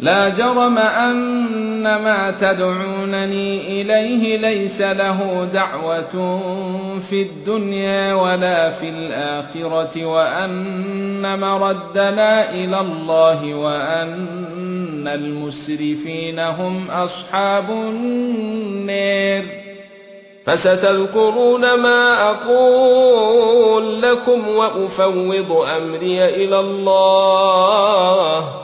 لا جرم أن ما تدعونني إليه ليس له دعوة في الدنيا ولا في الآخرة وأن مردنا إلى الله وأن المسرفين هم أصحاب النار. فستذكرون ما أقول لكم وأفوض أمري إلى الله.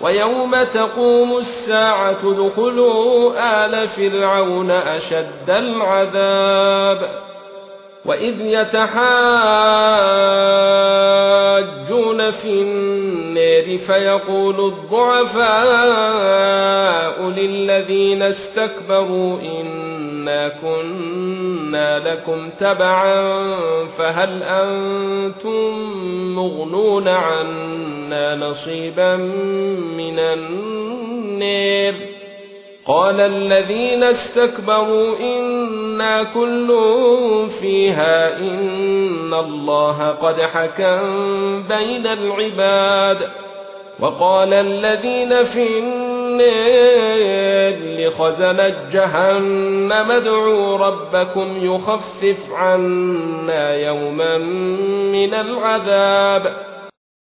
ويوم تقوم الساعة دخلوا آل فرعون أشد العذاب وإذ يتحاجون في النار فيقول الضعفاء للذين استكبروا إنا كنا لكم تبعا فهل أنتم مغنون عنا نصيبا من النار قال الذين استكبروا إنا كل فيها إن الله قد حكم بين العباد. وقال الذين في النار لخزنة جهنم. ادعوا ربكم يخفف عنا يوما من العذاب.